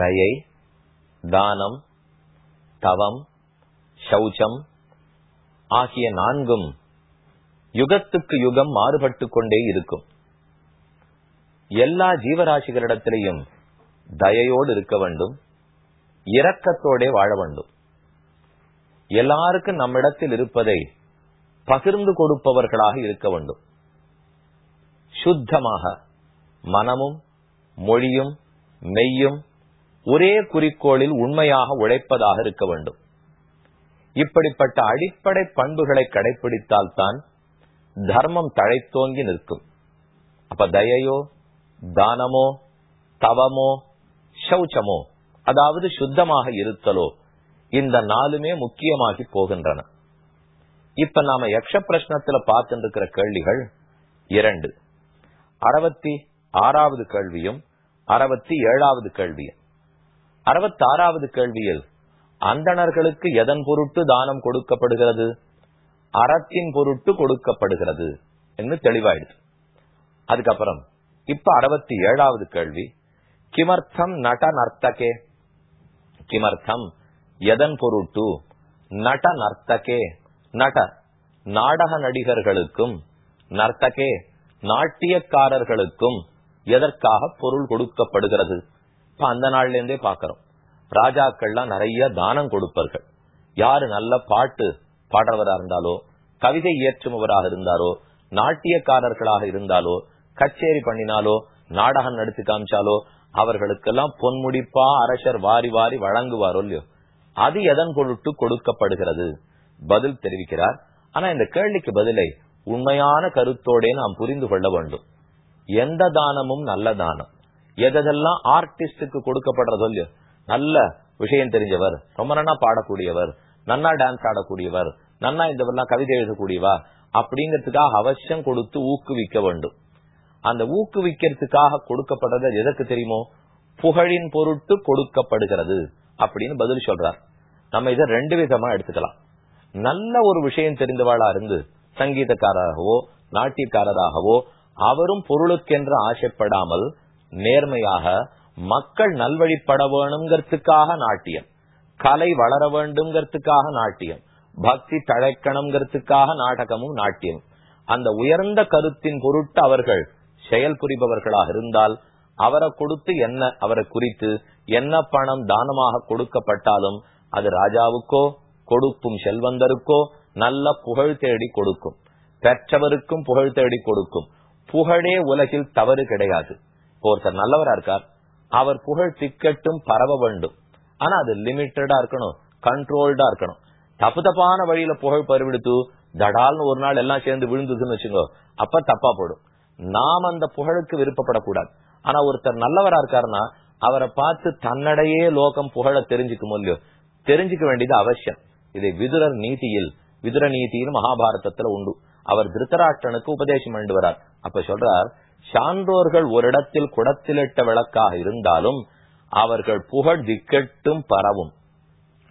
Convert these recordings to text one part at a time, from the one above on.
தயை தானம் தவம் சௌச்சம் ஆகிய நான்கும் யுகத்துக்கு யுகம் மாறுபட்டு கொண்டே இருக்கும். எல்லா ஜீவராசிகளிடத்திலையும் தயையோடு இருக்க வேண்டும் இரக்கத்தோடே வாழ வேண்டும். எல்லாருக்கும் நம்மிடத்தில் இருப்பதை பகிர்ந்து கொடுப்பவர்களாக இருக்க வேண்டும். சுத்தமாக மனமும் மொழியும் மெய்யும் ஒரே குறிக்கோளில் உண்மையாக உழைப்பதாக இருக்க வேண்டும். இப்படிப்பட்ட அடிப்படை பண்புகளை கடைபிடித்தால்தான் தர்மம் தழைத்தோங்கி நிற்கும். அப்ப தயையோ தானமோ தவமோ சௌச்சமோ அதாவது சுத்தமாக இருத்தலோ இந்த நாளுமே முக்கியமாகி போகின்றன. இப்ப நாம யக்ஷ பிரஷ்னத்துல பார்த்துருக்கிற கேள்விகள் இரண்டு. அறுபத்தி ஆறாவது கேள்வியும் அறுபத்தி ஏழாவது கேள்வியும். அறுபத்தி ஆறாவது கேள்வியில் அந்தணர்களுக்கு எதன் பொருட்டு தானம் கொடுக்கப்படுகிறது? அறத்தின் பொருட்டு கொடுக்கப்படுகிறது என்று தெளிவாயிடுச்சு அதுக்கப்புறம் இப்ப அறுபத்தி ஏழாவது கேள்வி கிமர்த்தம் நட நர்த்தகே? கிமர்த்தம் எதன் பொருட்டு? நட நர்த்தகே? நட நாடக நடிகர்களுக்கும் நர்த்தகே நாட்டியக்காரர்களுக்கும் எதற்காக பொருள் கொடுக்கப்படுகிறது? இப்ப அந்த நாள்ல இருந்தே பாக்கிறோம். ராஜாக்கள்லாம் நிறைய தானம் கொடுப்பார்கள். யாரு நல்ல பாட்டு பாடுறவரா இருந்தாலோ கவிதை இயற்றுபவராக இருந்தாலோ நாட்டியக்காரர்களாக இருந்தாலோ கச்சேரி பண்ணினாலோ நாடகம் நடித்து காமிச்சாலோ அவர்களுக்கெல்லாம் பொன்முடிப்பா அரசர் வாரி வாரி வழங்குவாரோ இல்லையோ? அது எதன் பொருட்டு கொடுக்கப்படுகிறது? பதில் தெரிவிக்கிறார். ஆனா இந்த கேள்விக்கு பதிலை உண்மையான கருத்தோட நாம் புரிந்து கொள்ள வேண்டும். எந்த தானமும் நல்ல தானம். எதெல்லாம் ஆர்டிஸ்டுக்கு கொடுக்கப்படுறதோ இல்லையோ நல்ல விஷயம் தெரிஞ்சவர் ரொம்ப நல்லா பாடக்கூடியவர் நன்னா டான்ஸ் ஆடக்கூடியவர் நன்னா இந்த கவிதை எழுதக்கூடியவா அப்படிங்கிறதுக்காக அவசியம் கொடுத்து ஊக்குவிக்க வேண்டும். அந்த ஊக்குவிக்கிறதுக்காக கொடுக்கப்படுறது எதற்கு தெரியுமோ? புகழின் பொருட்டு கொடுக்கப்படுகிறது அப்படின்னு பதில் சொல்றார். நம்ம இதை ரெண்டு விதமா எடுத்துக்கலாம். நல்ல ஒரு விஷயம் தெரிந்தவாளா இருந்து சங்கீதக்காரராகவோ நாட்டியக்காரராகவோ அவரும் பொருளுக்கென்று ஆசைப்படாமல் நேர்மையாக மக்கள் நல்வழிப்பட வேணுங்கிறதுக்காக நாட்டியம். கலை வளர வேண்டும்ங்கிறதுக்காக நாட்டியம். பக்தி தழைக்கணுங்கிறதுக்காக நாடகமும் நாட்டியம். அந்த உயர்ந்த கருத்தின் பொருட்டு அவர்கள் செயல் புரிபவர்களாக இருந்தால் அவரை கொடுத்து என்ன அவரை குறித்து என்ன பணம் தானமாக கொடுக்கப்பட்டாலும் அது ராஜாவுக்கோ கொடுக்கும் செல்வந்தருக்கோ நல்ல புகழ் தேடி கொடுக்கும். பெற்றவருக்கும் புகழ் தேடி கொடுக்கும். புகழே உலகில் தவறு கிடையாது. ஒருத்தர் நல்லவரா இருக்கார் அவர் புகழ் திக்கட்டும் பரவ வேண்டும். ஆனா அது லிமிட்டடா இருக்கணும் கண்ட்ரோல்டா இருக்கணும். தப்பு தப்பான வழியில புகழ் பருவிடுத்து தடால்னு ஒரு நாள் எல்லாம் சேர்ந்து விழுந்ததுன்னு வச்சுக்கோ அப்ப தப்பா போடும் நாம் அந்த புகழுக்கு விருப்பப்படக்கூடாது. ஆனா ஒருத்தர் நல்லவரா இருக்காருன்னா அவரை பார்த்து தன்னடையே லோகம் புகழ தெரிஞ்சுக்கும் இல்லையோ தெரிஞ்சுக்க வேண்டியது அவசியம். இதை விதுரர் நீதியில் விதுர நீதியில் மகாபாரதத்துல உண்டு. அவர் திருத்தராட்டனுக்கு உபதேசம் பண்ணி வரார் அப்ப சொல்றார் சான்றோர்கள் ஒரு இடத்தில் குடத்திலிட்ட விளக்காக இருந்தாலும் அவர்கள் புகழ் திக்கெட்டும் பரவும்.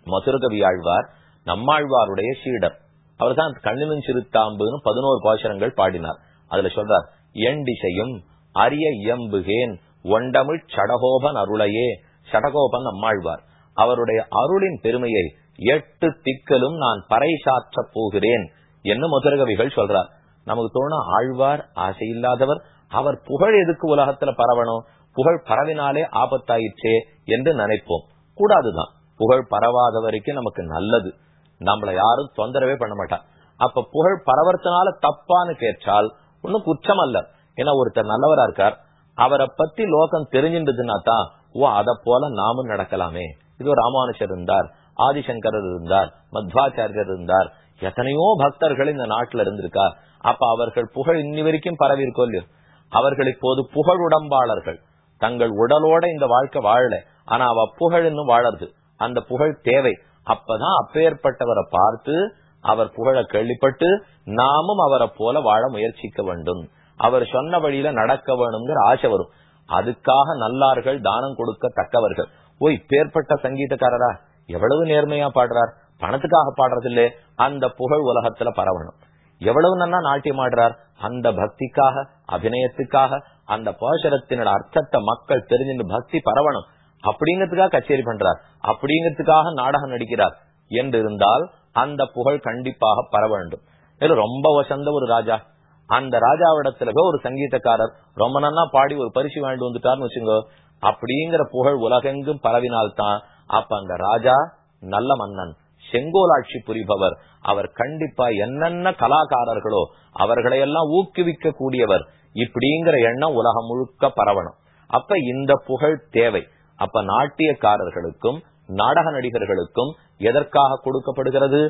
மதுரகவி ஆழ்வார் நம்மாழ்வாருடைய சீடர். அவர் தான் கண்ணினும் சிறுத்தாம்புன்னு பதினோரு பாசனங்கள் பாடினார். அதுல சொல்றார் எண்டிசையும் அரிய இயம்புகேன் ஒண்டமிழ் சடகோபன் அருளையே. சடகோபன் நம்மாழ்வார். அவருடைய அருளின் பெருமையை எட்டு திக்கலும் நான் பறைசாற்ற போகிறேன் என்று மதுரகவிகள் சொல்றார். நமக்கு தோண ஆழ்வார் ஆசை இல்லாதவர் அவர் புகழ் எதுக்கு உலகத்துல பரவணும்? புகழ் பரவினாலே ஆபத்தாயிற்றே என்று நினைப்போம். கூடாதுதான். புகழ் பரவாத வரைக்கும் நமக்கு நல்லது. நம்மள யாரும் தொந்தரவே பண்ண மாட்டா. அப்ப புகழ் பரவறதுனால தப்பான்னு கேட்டால் ஒன்னும் குற்றம் அல்ல ஏன்னா ஒருத்தர் நல்லவரா இருக்கார். அவரை பத்தி லோகம் தெரிஞ்சின்றதுன்னா தான் ஓ அத போல நாமும் நடக்கலாமே. இது ராமானுஷர் இருந்தார் ஆதிசங்கரர் இருந்தார் மத்வாச்சாரியர் இருந்தார். எத்தனையோ பக்தர்கள் இந்த நாட்டுல இருந்திருக்கார். அப்ப அவர்கள் புகழ் இன்னி வரைக்கும் பரவி இருக்கோ இல்லையோ? அவர்கள் இப்போது புகழ் உடம்பாளர்கள். தங்கள் உடலோட இந்த வாழ்க்கை வாழல. ஆனா அவ புகழ் இன்னும் வாழறது. அந்த புகழ் தேவை. அப்பதான் அப்பேற்பட்டவரை பார்த்து அவர் புகழ கேள்விப்பட்டு நாமும் அவரை போல வாழ முயற்சிக்க வேண்டும். அவர் சொன்ன வழியில நடக்க வேணுங்கிற ஆசை வரும். அதுக்காக நல்லார்கள் தானம் கொடுக்க தக்கவர்கள். ஓ இப்பேற்பட்ட சங்கீதக்காரரா? எவ்வளவு நேர்மையா பாடுறார். பணத்துக்காக பாடுறதில்லே. அந்த புகழ் உலகத்துல பரவணும். எவ்வளவு நன்னா நாட்டியம் ஆடுறார். அந்த பக்திக்காக அபிநயத்துக்காக அந்த பாசரத்தினோட அர்த்தத்தை மக்கள் தெரிஞ்சு பக்தி பரவணும். அப்படிங்கிறதுக்காக கச்சேரி பண்றார். அப்படிங்கிறதுக்காக நாடகம் நடிக்கிறார். என்று இருந்தால் அந்த புகழ் கண்டிப்பாக பரவ வேண்டும். இது ரொம்ப வசந்த ஒரு ராஜா. அந்த ராஜாவிடத்துல ஒரு சங்கீதக்காரர் ரொம்ப நன்னா பாடி ஒரு பரிசு வாங்கிட்டு வந்துட்டார்னு வச்சுங்க அப்படிங்கிற புகழ் உலகெங்கும் பரவினால்தான் அப்ப அந்த ராஜா நல்ல மன்னன். செங்கோலாட்சி புரிபவர் அவர் கண்டிப்பா என்னென்ன கலாகாரர்களோ அவர்களையெல்லாம் ஊக்குவிக்க கூடியவர் இப்படிங்கிற எண்ணம் உலகம் முழுக்க பரவணும். அப்ப இந்த புகழ் தேவை. அப்ப நாட்டியக்காரர்களுக்கும் நாடக நடிகர்களுக்கும் எதற்காக கொடுக்கப்படுகிறது?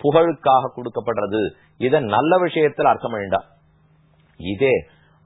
புகழுக்காக கொடுக்கப்படுறது. இத நல்ல விஷயத்தில் அர்த்தம் வேண்டாம் இதே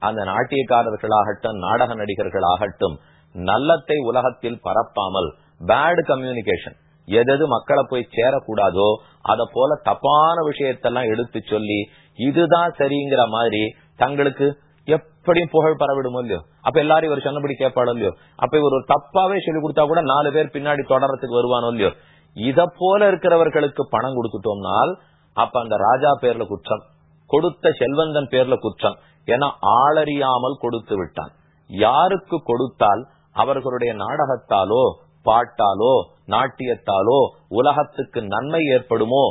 அந்த நாட்டியக்காரர்களாகட்டும் நாடக நடிகர்களாகட்டும் நல்லத்தை உலகத்தில் பரப்பாமல் பேட் கம்யூனிகேஷன் எதது மக்களை போய் சேரக்கூடாதோ அத போல தப்பான விஷயத்தெல்லாம் எடுத்து சொல்லி இதுதான் சரிங்கிற மாதிரி தங்களுக்கு எப்படியும் புகழ் பரவிடுமோ இல்லையோ? அப்ப எல்லாரும் இவர் சொன்னபடி கேட்பாளோ இல்லையோ? அப்ப இவர் ஒரு தப்பாவே சொல்லி கொடுத்தா கூட நாலு பேர் பின்னாடி தொடரத்துக்கு வருவானோ இல்லையோ? இத போல இருக்கிறவர்களுக்கு பணம் கொடுத்துட்டோம்னால் அப்ப அந்த ராஜா பேர்ல குற்றம் கொடுத்த செல்வந்தன் பேர்ல குற்றம் என ஆளறியாமல் கொடுத்து விட்டான். யாருக்கு கொடுத்தால் அவர்களுடைய நாடகத்தாலோ பாட்டாலோ நாட்டியத்தாலோ உலகத்துக்கு நன்மை ஏற்படுமோ?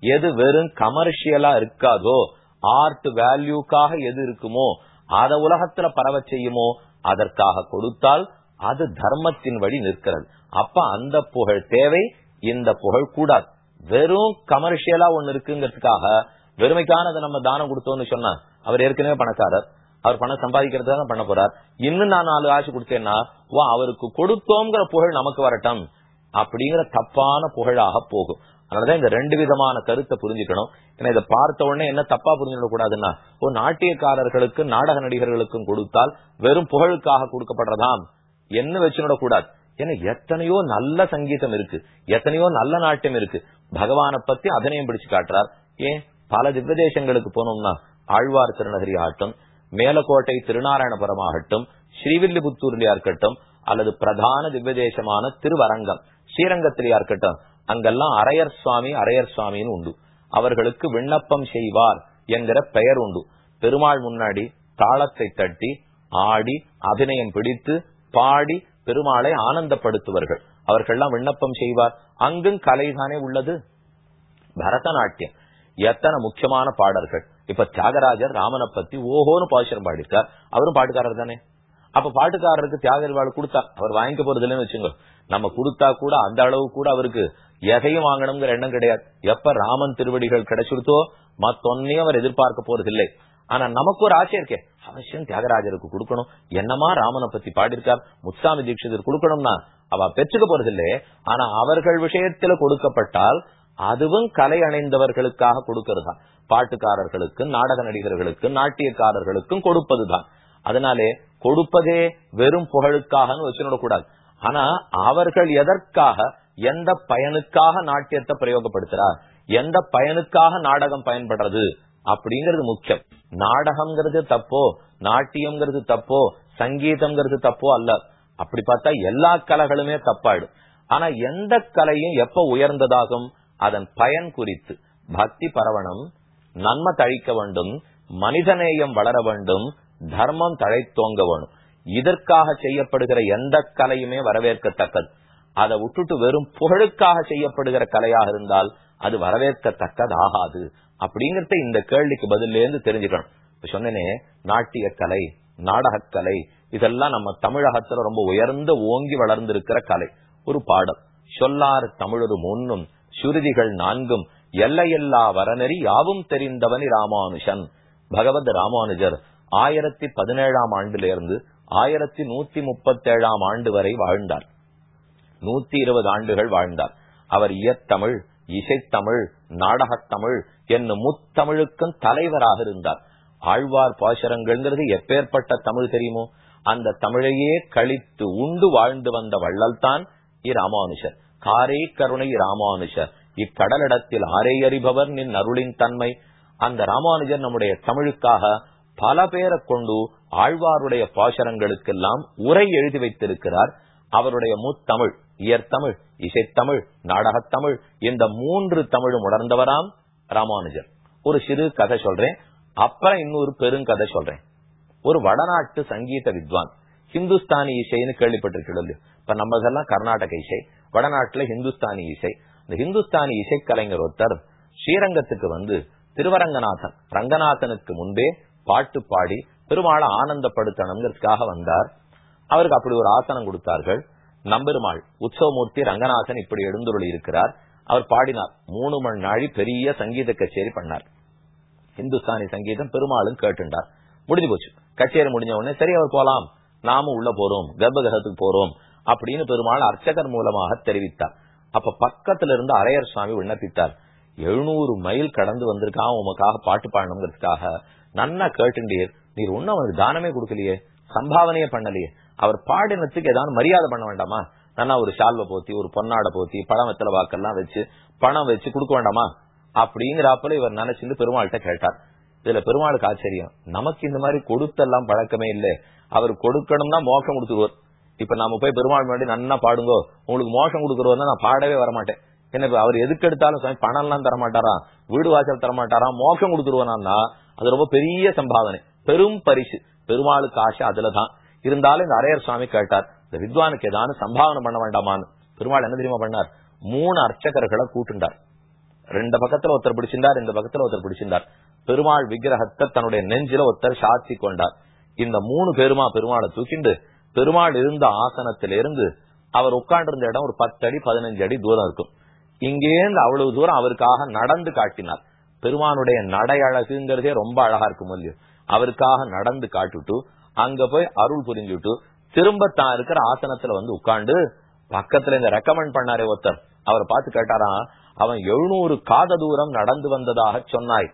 எது வெறும் கமர்ஷியலா இருக்காதோ? ஆர்ட் வேல்யூக்காக எது இருக்குமோ? அத உலகத்துல பரவ செய்யுமோ? அதற்காக கொடுத்தால் அது தர்மத்தின் வழி நிற்கிறது. அப்ப அந்த புகழ் தேவை இந்த புகழ் கூடாது. வெறும் கமர்ஷியலா ஒண்ணு இருக்குங்கிறதுக்காக வெறுமைக்கானதை நம்ம தானம் கொடுத்தோம்னு சொன்னா அவர் ஏற்கனவே பணக்காரர். அவர் பணம் சம்பாதிக்கிறதுக்காக பண்ண போறார். இன்னும் நான் நாலு ஆசை கொடுத்தேன்னா வா அவருக்கு கொடுத்தோங்கிற புகழ் நமக்கு வரட்டும். அப்படிங்கிற தப்பான புகழாக போகும். அதனாலதான் இந்த ரெண்டு விதமான கருத்தை புரிஞ்சுக்கணும். ஏன்னா இதை பார்த்த உடனே என்ன தப்பா புரிஞ்சுக்கூடாதுன்னா ஒரு நாட்டியக்காரர்களுக்கு நாடக நடிகர்களுக்கும் கொடுத்தால் வெறும் புகழுக்காக கொடுக்கப்படுறதாம். என்ன வச்சுடக்கூடாது? ஏன்னா எத்தனையோ நல்ல சங்கீதம் இருக்கு. எத்தனையோ நல்ல நாட்டியம் இருக்கு. பகவானை பத்தி அதனையும் பிடிச்சு காட்டுறார். ஏன்? பல திவ்யதேசங்களுக்கு போனோம்னா ஆழ்வார் திருநகரி ஆகட்டும் மேலக்கோட்டை திருநாராயணபுரம் ஆகட்டும் ஸ்ரீவில்லிபுத்தூர்லயா இருக்கட்டும் அல்லது பிரதான திவ்யதேசமான திருவரங்கம். ஸ்ரீரங்கத்திலேயா இருக்கட்டும் அங்கெல்லாம் அரையர் சுவாமி அரையர் சுவாமின்னு உண்டு. அவர்களுக்கு விண்ணப்பம் செய்வார் என்கிற பெயர் உண்டு. பெருமாள் முன்னாடி தாளத்தை தட்டி ஆடி அபிநயம் பிடித்து பாடி பெருமாளை ஆனந்தப்படுத்துவர்கள். அவர்கள்லாம் விண்ணப்பம் செய்வார். அங்கும் கலைதானே உள்ளது. பரதநாட்டியம். எத்தனை முக்கியமான பாடல்கள். இப்ப தியாகராஜர் ராமனை பத்தி ஓஹோன்னு பாசுரம் பாடிருக்கார் அவரும் பாட்டுக்காரர் தானே அப்ப பாட்டுக்காரருக்கு தியாகர்வாள் கொடுத்தா அவர் வாங்கிக்க போறது இல்லைன்னு வச்சுங்க நம்ம கொடுத்தா கூட அந்த அளவு கூட அவருக்கு எதையும் வாங்கணுங்கிற எண்ணம் கிடையாது. எப்ப ராமன் திருவடிகள் கிடைச்சிருத்தோ மத்தொன்னையும் அவர் எதிர்பார்க்க போறது இல்லை ஆனா நமக்கு ஒரு ஆசை இருக்கே. அவசியம் தியாகராஜருக்கு கொடுக்கணும். என்னமா ராமனை பத்தி பாடியிருக்கார்? முத்தாமி தீட்சிதர் கொடுக்கணும்னா அவ பெற்றுக்க போறது இல்லையே ஆனா அவர்கள் விஷயத்துல கொடுக்கப்பட்டால் அதுவும் கலை அணைந்தவர்களுக்காக கொடுக்கறதுதான். பாட்டுக்காரர்களுக்கு நாடக நடிகர்களுக்கு நாட்டியக்காரர்களுக்கும் கொடுப்பதுதான். அதனாலே கொடுப்பதே வெறும் புகழுக்காகன்னு வச்சுடக்கூடாது ஆனா அவர்கள் எதற்காக எந்த பயனுக்காக நாட்டியத்தை பிரயோகப்படுத்துறார்? எந்த பயனுக்காக நாடகம் பயன்படுறது? அப்படிங்கிறது முக்கியம். நாடகம்ங்கிறது தப்போ நாட்டியம்ங்கிறது தப்போ சங்கீதம்ங்கிறது தப்போ அல்ல. அப்படி பார்த்தா எல்லா கலைகளுமே தப்பாயிடும் ஆனா எந்த கலையும் எப்ப உயர்ந்ததாகும்? அதன் பயன் குறித்து. பக்தி பரவணம் நன்மை தழிக்க வேண்டும் மனிதநேயம் வளர வேண்டும் தர்மம் தழைத்தோங்க வேணும். இதற்காக செய்யப்படுகிற எந்த கலையுமே வரவேற்கத்தக்கது. அதை விட்டுட்டு வெறும் புகழுக்காக செய்யப்படுகிற கலையாக இருந்தால் அது வரவேற்கத்தக்கது ஆகாது. அப்படிங்கறத இந்த கேள்விக்கு பதில இருந்து தெரிஞ்சுக்கணும். இப்ப சொன்னனே நாட்டிய கலை நாடகக்கலை இதெல்லாம் நம்ம தமிழகத்துல ரொம்ப உயர்ந்த ஓங்கி வளர்ந்திருக்கிற கலை. ஒரு பாடம். சொல்லாறு தமிழொரு முன்னும் சுருதிகள் நான்கும் எல்லையெல்லா வரநெறி யாவும் தெரிந்தவனி ராமானுஷன். பகவத் ராமானுஜர் ஆயிரத்தி பதினேழாம் ஆண்டிலிருந்து ஆயிரத்தி நூத்தி முப்பத்தேழாம் ஆண்டு வரை வாழ்ந்தார். நூத்தி இருபது ஆண்டுகள் வாழ்ந்தார். அவர் இயத்தமிழ் இசைத்தமிழ் நாடகத்தமிழ் என்னும் முத்தமிழுக்கும் தலைவராக இருந்தார். ஆழ்வார் பாசரங்கள்ங்கிறது எப்பேற்பட்ட தமிழ் தெரியுமோ? அந்த தமிழையே கழித்து உண்டு வாழ்ந்து வந்த வள்ளல் தான் இராமானுஷர் காரே கருணை ராமானுஷர். இக்கடலிடத்தில் ஆரே அறிபவர் நின் அருளின் தன்மை. அந்த ராமானுஜர் நம்முடைய தமிழுக்காக பல பேரை கொண்டு ஆழ்வாருடைய பாசரங்களுக்கெல்லாம் உரை எழுதி வைத்திருக்கிறார். அவருடைய முத்தமிழ் இயற்தமிழ் இசைத்தமிழ் நாடகத்தமிழ் இந்த மூன்று தமிழும் உணர்ந்தவராம் ராமானுஜர். ஒரு சிறு கதை சொல்றேன். அப்புறம் இன்னொரு பெருங்கதை சொல்றேன். ஒரு வடநாட்டு சங்கீத வித்வான் ஹிந்துஸ்தானி இசைன்னு கேள்விப்பட்டிருக்கிறது இப்ப நம்ம இதெல்லாம் கர்நாடக இசை வடநாட்டுல ஹிந்துஸ்தானி இசை. இந்த ஹிந்துஸ்தானி இசைக்கலைஞர் ஒருத்தர் ஸ்ரீரங்கத்துக்கு வந்து திருவரங்கநாதன் ரங்கநாதனுக்கு முன்பே பாட்டு பாடி பெருமாளை ஆனந்தப்படுத்தணுங்கிறதுக்காக வந்தார். அவருக்கு அப்படி ஒரு ஆசனம் கொடுத்தார்கள். நம்பெருமாள் உற்சவமூர்த்தி ரங்கநாதன் இப்படி எழுந்துருளி இருக்கிறார். அவர் பாடினார். மூணு மணி நாழி பெரிய சங்கீத கச்சேரி பண்ணார். இந்துஸ்தானி சங்கீதம் பெருமாளும் கேட்டுண்டார். முடிஞ்சு போச்சு. கச்சேரி முடிஞ்ச உடனே சரி அவர் போலாம். நாமும் உள்ள போறோம். கர்ப்பகிரகத்துக்கு போறோம் அப்படின்னு பெருமாள் அர்ச்சகர் மூலமாக தெரிவித்தார். அப்ப பக்கத்துல இருந்து அரையர் சுவாமி விண்ணப்பித்தார். எழுநூறு மைல் கடந்து வந்திருக்கான். உமக்காக பாட்டு பாடணுங்கிறதுக்காக நன்னா கேட்டுண்டீர் நீர் ஒன்னும் அவனுக்கு தானமே கொடுக்கலையே. சம்பாவனையே பண்ணலையே. அவர் பாடினத்துக்கு ஏதாவது மரியாதை பண்ண வேண்டாமா? நல்லா ஒரு ஷால்வை போத்தி ஒரு பொன்னாடை போத்தி பழம் வெத்தலை வாக்கெல்லாம் வச்சு பணம் வச்சு கொடுக்க வேண்டாமா? அப்படிங்கிறாப்புல இவர் நினைச்சிருந்து பெருமாள்கிட்ட கேட்டார். இதுல பெருமாளுக்கு ஆச்சரியம். நமக்கு இந்த மாதிரி கொடுத்தெல்லாம் பழக்கமே இல்லை. அவர் கொடுக்கணும்னா மோசம் கொடுத்துருவார். இப்ப நாம போய் பெருமாள் முன்னாடி நல்லா பாடுங்கோ. உங்களுக்கு மோசம் கொடுக்குறவா நான் பாடவே வரமாட்டேன். என்ன இப்ப அவர் எதுக்கு எடுத்தாலும் பணம் எல்லாம் தரமாட்டாரா? வீடு வாசல் தரமாட்டாரா? மோசம் கொடுத்துருவானா? அது ரொம்ப பெரிய சம்பாவனை பெரும் பரிசு. பெருமாளுக்கு ஆசை அதுலதான். இருந்தாலும் இந்த அரையர் சுவாமி கேட்டார் இந்த வித்வானுக்கு ஏதாவது சம்பாவனை பண்ண வேண்டாமான்னு. பெருமாள் என்ன தெரியுமா பண்ணார்? மூணு அர்ச்சகர்களை கூட்டுண்டார். ரெண்டு பக்கத்துல ஒருத்தர் பிடிச்சிருந்தார் இந்த பக்கத்துல ஒருத்தர் பிடிச்சிருந்தார். பெருமாள் விக்கிரகத்தை தன்னுடைய நெஞ்சில ஒருத்தர் சாத்தி கொண்டார். இந்த மூணு பெருமா பெருமாளை தூக்கிண்டு பெருமாள் இருந்த ஆசனத்திலிருந்து அவர் உட்கார்ந்திருந்த இடம் ஒரு பத்து அடி பதினஞ்சு அடி தூரம் இருக்கும். இங்கேருந்து அவ்வளவு தூரம் அவருக்காக நடந்து காட்டினார். பெருமானுடைய நடை அழகுங்கிறதே ரொம்ப அழகா இருக்கும் இல்லையோ அவருக்காக நடந்து காட்டுட்டு அங்க போய் அருள் புரிஞ்சுட்டு திரும்ப தான் இருக்கிற ஆசனத்துல வந்து உட்காந்து பக்கத்துல இந்த ரெக்கமெண்ட் பண்ணாரே ஒருத்தர். அவர் பார்த்து கேட்டாராம் அவன் எழுநூறு காத தூரம் நடந்து வந்ததாக சொன்னாய்.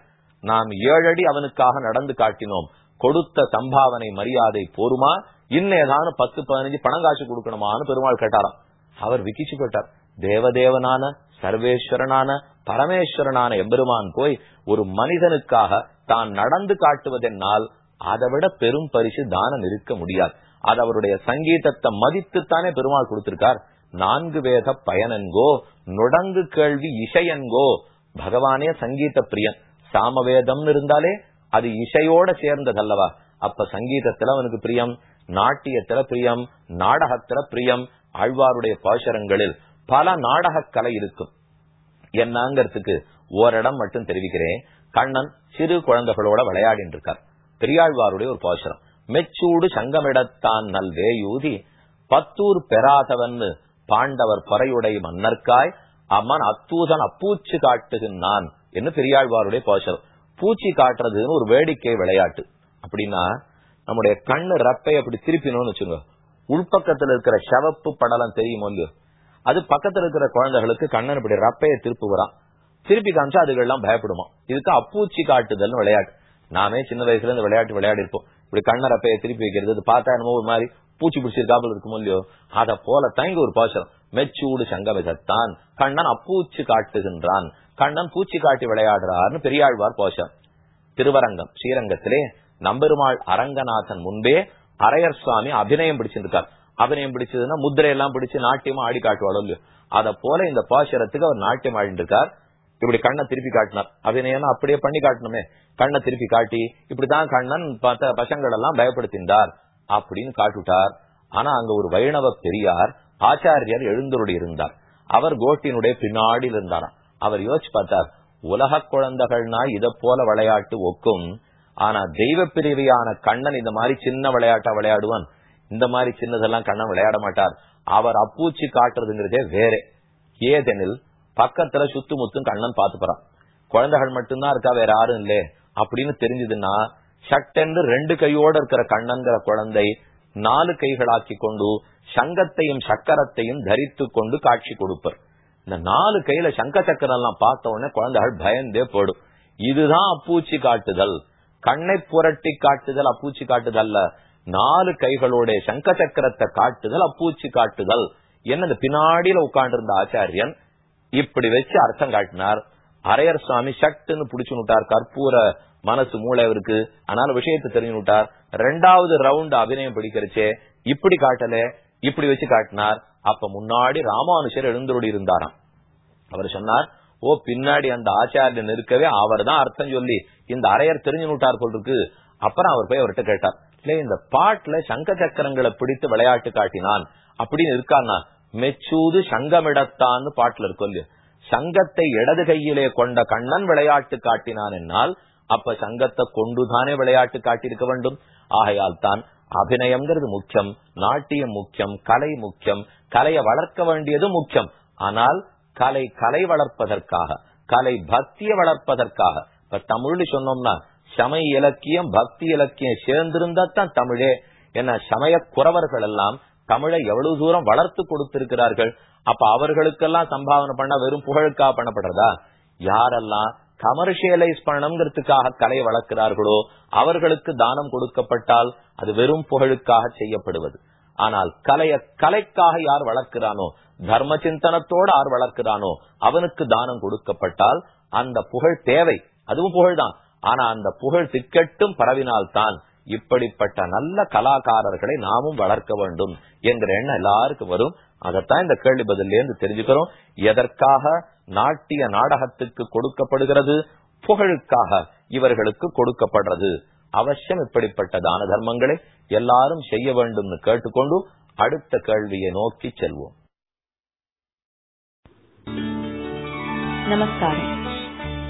நாம் ஏழடி அவனுக்காக நடந்து காட்டினோம். கொடுத்த சம்பாவனை மரியாதை போருமா? இன்னும் ஏதாவது பத்து பதினஞ்சு பணம் காசு கொடுக்கணுமான்னு பெருமாள் கேட்டாராம். அவர் விக்கிச்சு போட்டார் தேவதேவனான சர்வேஸ்வரனான பரமேஸ்வரனான எம்பெருமான் போய் ஒரு மனிதனுக்காக தான் நடந்து காட்டுவதென்னால் அதை விட பெரும் பரிசு தானம் இருக்க முடியாது. அது அவருடைய சங்கீதத்தை மதித்துத்தானே பெருமாள் கொடுத்திருக்கார். நான்கு வேத பயனன்கோ நுடங்கு கேள்வி இசையன்கோ. பகவானே சங்கீத பிரியன். சாமவேதம்னு இருந்தாலே அது இசையோட சேர்ந்ததல்லவா? அப்ப சங்கீதத்துல அவனுக்கு பிரியம் நாட்டியத்துல பிரியம் நாடகத்துல பிரியம் ஆழ்வாருடைய பாசரங்களில் பல நாடக கலை இருக்கும். என்னங்கிறதுக்கு ஓரிடம் மட்டும் தெரிவிக்கிறேன். கண்ணன் சிறு குழந்தைகளோட விளையாடிட்டு இருக்கார் பெரியாழ்வாருடைய ஒரு பாசுரம். மெச்சூடு சங்கமிடத்தான் நல்வேயூதி பத்தூர் பெறாதவன்னு பாண்டவர் பறையுடை மன்னர்க்காய் அம்மன் அத்தூதன் அப்பூச்சி காட்டுகின்றான் என்று பெரியாழ்வாருடைய பாசுரம். பூச்சி காட்டுறதுன்னு ஒரு வேடிக்கை விளையாட்டு. அப்படின்னா நம்முடைய கண்ணு ரப்பை அப்படி திருப்பினோம்னு வச்சுங்க உள்பக்கத்துல இருக்கிற செவப்பு படலம் தெரியுமோ இல்லையோ? அது பக்கத்துல இருக்கிற குழந்தைகளுக்கு கண்ணன் இப்படி ரப்பையை திருப்புகிறான் திருப்பி காமிச்சா அதுகள்லாம் பயப்படுமா? இதுக்கு அப்பூச்சி காட்டுதல்னு விளையாட்டு. நாமே சின்ன வயசுல இந்த விளையாட்டு விளையாடி இருப்போம் இப்படி கண்ண ரப்பையை திருப்பி வைக்கிறது அது பார்த்தா என்னமோ ஒரு மாதிரி பூச்சி பிடிச்சிருக்காப்புல இருக்குமோ இல்லையோ? அதை போல தங்கி ஒரு பாசனம் மெச்சூடு சங்கமிகத்தான் கண்ணன் அப்பூச்சி காட்டுகின்றான். கண்ணன் பூச்சி காட்டி விளையாடுறார்னு பெரியாழ்வார் கோஷம் திருவரங்கம் ஸ்ரீரங்கத்திலே நம்பெருமாள் அரங்கநாதன் முன்பே அரையர் சுவாமி அபிநயம் பிடிச்சிருக்கார். அபிநயம் பிடிச்சதுன்னா முதிரையெல்லாம் பிடிச்சு நாட்டியமா ஆடி காட்டுவாளோ இல்லையோ அத போல இந்த பாசுரத்துக்கு அவர் நாட்டியம் ஆடிட்டு இருக்கார் இப்படி கண்ணை திருப்பி காட்டினார். அபிநயம் அப்படியே பண்ணி காட்டணுமே. கண்ணை திருப்பி காட்டி இப்படிதான் கண்ணன் பார்த்த பசங்கள் எல்லாம் பயப்படுத்தினார் அப்படின்னு காட்டுட்டார் ஆனா அங்க ஒரு வைணவ பெரியார் ஆச்சாரியர் எழுந்தருடி இருந்தார். அவர் கோட்டினுடைய பின்னாடி இருந்தாராம். அவர் யோசிச்சு பார்த்தார் உலக குழந்தைகள்னா இத போல விளையாட்டு ஒக்கும். ஆனா தெய்வ பிரிவியான கண்ணன் இந்த மாதிரி சின்ன விளையாட்டா விளையாடுவான். இந்த மாதிரி சின்னதெல்லாம் கண்ணன் விளையாட மாட்டார். அவர் அப்பூச்சி காட்டுறதுங்கிறதே வேற. ஏதெனில் பக்கத்துல சுத்து முத்தும் கண்ணன் பார்த்து போறான் குழந்தைகள் மட்டும்தான் இருக்கா வேற யாரும் இல்லே. அப்படின்னு தெரிஞ்சதுன்னா சட்டென்று ரெண்டு கையோட இருக்கிற கண்ணன்கிற குழந்தை நாலு கைகளாக்கி கொண்டு சங்கத்தையும் சக்கரத்தையும் தரித்து கொண்டு காட்சி கொடுப்பர். இந்த நாலு கையில சங்க சக்கரம் எல்லாம் பார்த்த உடனே குழந்தைகள் பயந்தே போடும். இதுதான் அப்பூச்சி காட்டுதல். கண்ணை புரட்டி காட்டுதல் அப்பூச்சி காட்டுதல் நாலு கைகளோட சங்க சக்கரத்தை காட்டுதல் அப்பூச்சி காட்டுதல். என்ன பின்னாடியில உட்கார்ந்து இருந்த ஆச்சாரியன் இப்படி வச்சு அர்த்தம் காட்டினார். அரையர் சுவாமி சட்டுன்னு புடிச்சு விட்டார். கற்பூர மனசு மூளை இருக்கு அதனால விஷயத்தை தெரிஞ்சு விட்டார். ரெண்டாவது ரவுண்ட் அபிநயம் பிடிக்கிறச்சே இப்படி காட்டல இப்படி வச்சு காட்டினார். அப்ப முன்னாடி ராமானுஷர் எழுந்தருடி இருந்தாராம். அவர் சொன்னார் ஓ பின்னாடி அந்த ஆச்சாரியன் இருக்கவே அவர் தான் அர்த்தம் சொல்லி இந்த அரையர் தெரிஞ்சு நூட்டார் போல் இருக்கு. அப்புறம் அவர் போய் அவர்கிட்ட கேட்டார் பாட்டுல இந்த பாட்டுல சங்க சக்கரங்களை பிடித்து விளையாட்டு காட்டினான். அப்படின்னு இருக்கான்னா மெச்சூது சங்கமிடத்தான்னு பாட்டுல இருக்கும் இல்லையா? சங்கத்தை இடது கையிலே கொண்ட கண்ணன் விளையாட்டு காட்டினான் என்னால் அப்ப சங்கத்தை கொண்டுதானே விளையாட்டு காட்டியிருக்க வேண்டும்? ஆகையால் தான் அபிநயம்ங்கிறது முக்கியம் நாட்டியம் முக்கியம் கலை முக்கியம் கலையை வளர்க்க வேண்டியது முக்கியம். ஆனால் கலை கலை வளர்ப்பதற்காக கலை பக்தியை வளர்ப்பதற்காக இப்ப தமிழ்னு சொன்னோம்னா சமய இலக்கியம் பக்தி இலக்கியம் சேர்ந்திருந்தா தான் தமிழே என்ன சமய குறவர்கள் எல்லாம் தமிழை எவ்வளவு தூரம் வளர்த்து கொடுத்திருக்கிறார்கள். அப்ப அவர்களுக்கெல்லாம் சம்பாவனை பண்ண வெறும் புகழுக்காக பண்ணப்படுறதா? யாரெல்லாம் கமர்ஷியலைஸ் பண்ணணுங்கிறதுக்காக கலை வளர்க்கிறார்களோ அவர்களுக்கு தானம் கொடுக்கப்பட்டால் அது வெறும் புகழுக்காக செய்யப்படுவது. ஆனால் கலைய கலைக்காக யார் வளர்க்கிறானோ தர்ம சிந்தனத்தோடு யார் வளர்க்கிறானோ அவனுக்கு தானம் கொடுக்கப்பட்டால் அந்த புகழ் தேவை. அதுவும் புகழ்தான். ஆனா அந்த புகழ் திக்கட்டும் பரவினால்தான் இப்படிப்பட்ட நல்ல கலாகாரர்களை நாமும் வளர்க்க வேண்டும் என்கிற எண்ணம் எல்லாருக்கும் வரும். அதைத்தான் இந்த கேள்வி பதில தெரிஞ்சுக்கிறோம். எதற்காக நாட்டிய நாடகத்துக்கு கொடுக்கப்படுகிறது? புகழுக்காக இவர்களுக்கு கொடுக்கப்படுறது. அவசியம் இப்படிப்பட்ட தான தர்மங்களை எல்லாரும் செய்ய வேண்டும்னு கேட்டுக்கொண்டு அடுத்த கேள்வியை நோக்கி செல்வோம். நமஸ்காரம்.